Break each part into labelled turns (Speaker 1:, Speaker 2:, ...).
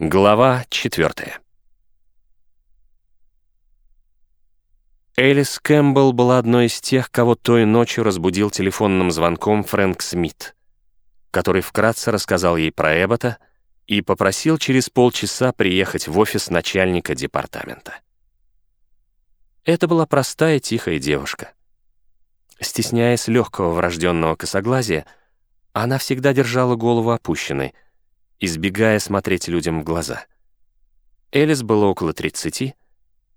Speaker 1: Глава четвертая. Элис Кэмпбелл была одной из тех, кого той ночью разбудил телефонным звонком Фрэнк Смит, который вкратце рассказал ей про Эббота и попросил через полчаса приехать в офис начальника департамента. Это была простая тихая девушка. Стесняясь легкого врожденного косоглазия, она всегда держала голову опущенной — избегая смотреть людям в глаза. Элис было около 30,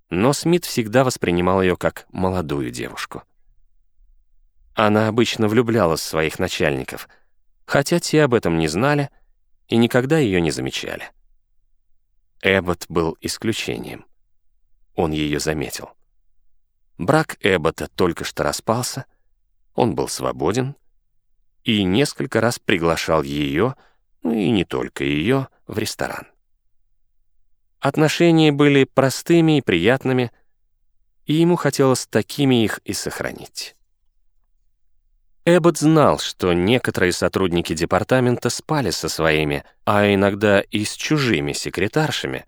Speaker 1: но Смит всегда воспринимал ее как молодую девушку. Она обычно влюблялась в своих начальников, хотя те об этом не знали и никогда ее не замечали. Эббот был исключением. Он ее заметил. Брак Эббота только что распался, он был свободен и несколько раз приглашал ее, и не только ее, в ресторан. Отношения были простыми и приятными, и ему хотелось такими их и сохранить. Эббот знал, что некоторые сотрудники департамента спали со своими, а иногда и с чужими секретаршами,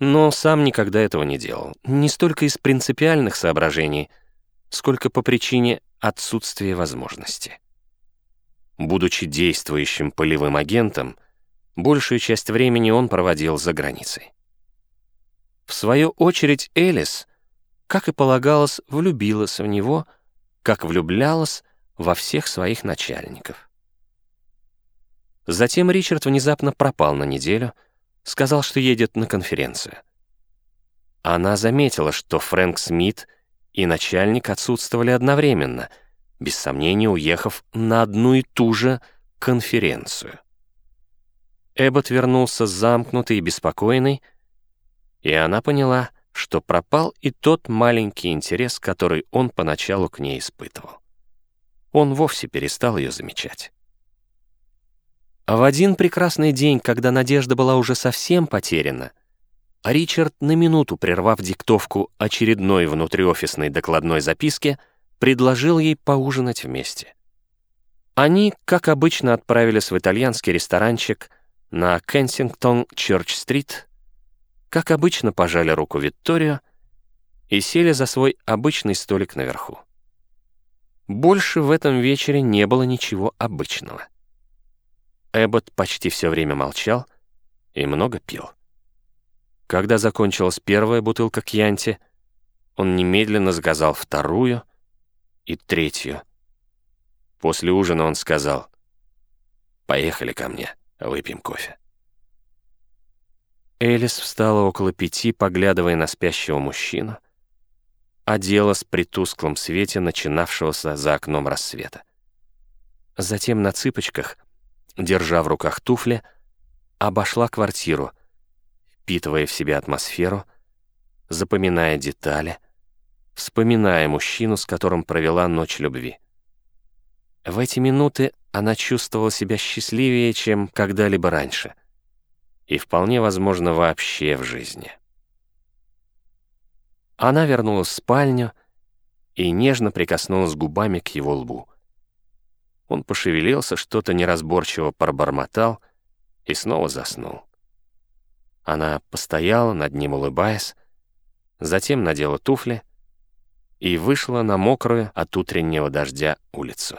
Speaker 1: но сам никогда этого не делал, не столько из принципиальных соображений, сколько по причине отсутствия возможности. Будучи действующим полевым агентом, большую часть времени он проводил за границей. В свою очередь Элис, как и полагалось, влюбилась в него, как влюблялась во всех своих начальников. Затем Ричард внезапно пропал на неделю, сказал, что едет на конференцию. Она заметила, что Фрэнк Смит и начальник отсутствовали одновременно — без сомнения уехав на одну и ту же конференцию. Эббот вернулся замкнутый и беспокойный, и она поняла, что пропал и тот маленький интерес, который он поначалу к ней испытывал. Он вовсе перестал ее замечать. А в один прекрасный день, когда надежда была уже совсем потеряна, Ричард, на минуту прервав диктовку очередной внутриофисной докладной записки, предложил ей поужинать вместе. Они, как обычно, отправились в итальянский ресторанчик на Кенсингтон-Чёрч-стрит, как обычно пожали руку Викторию и сели за свой обычный столик наверху. Больше в этом вечере не было ничего обычного. Эббот почти все время молчал и много пил. Когда закончилась первая бутылка кьянти, он немедленно заказал вторую — и третью. После ужина он сказал, «Поехали ко мне, выпьем кофе». Элис встала около пяти, поглядывая на спящего мужчину, оделась при тусклом свете начинавшегося за окном рассвета. Затем на цыпочках, держа в руках туфли, обошла квартиру, впитывая в себя атмосферу, запоминая детали — вспоминая мужчину, с которым провела ночь любви. В эти минуты она чувствовала себя счастливее, чем когда-либо раньше. И вполне возможно вообще в жизни. Она вернулась в спальню и нежно прикоснулась губами к его лбу. Он пошевелился, что-то неразборчиво пробормотал и снова заснул. Она постояла над ним, улыбаясь, затем надела туфли и вышла на мокрую от утреннего дождя улицу.